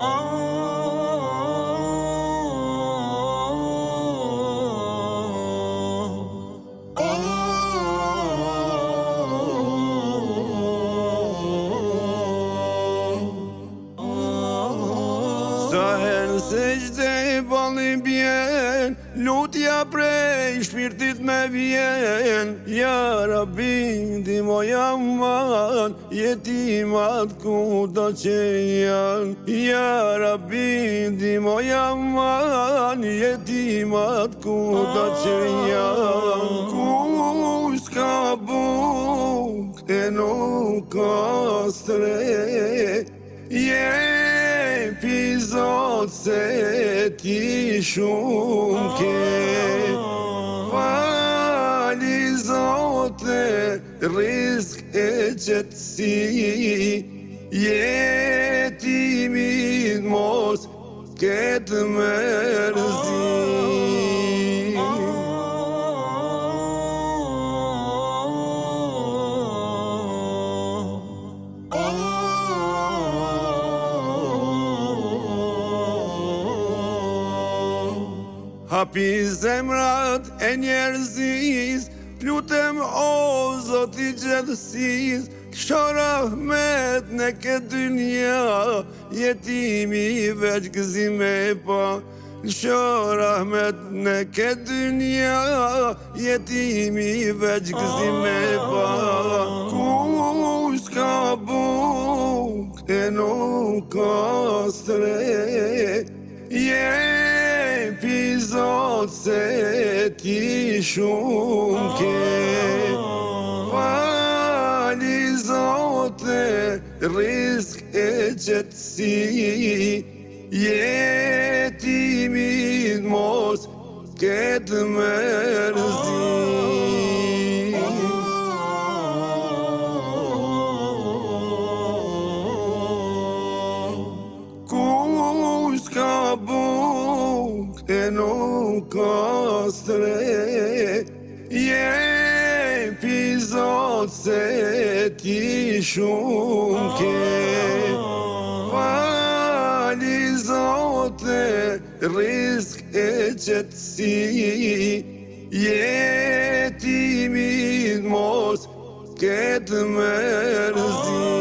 Oh. Sa herë se gjithë e balin Lutja prej shpirtit me vjen Ja rabin di moja man Jetimat ku do që jan Ja rabin di moja man Jetimat ku do që jan Ku s'ka buk E nuk ka stre Yeah zot se ti shumë ke Fali zot e risk e qëtësi Jetimin mos këtë mërëzit Hapi zemrat e njerëzis, lutem o i gjithësis, kësho rahmet në këtë dynja, jetimi veç gëzime pa. Po. Lësho rahmet në këtë dynja, jetimi veç gëzime pa. Po. Kus ka buk e nuk ka se ti shumë ke Fali zote risk e qëtësi Jetimin mos këtë mërzit Kastrë e pizot se ti shumë Këtë falizot e rizk e qëtësi E timit mos këtë më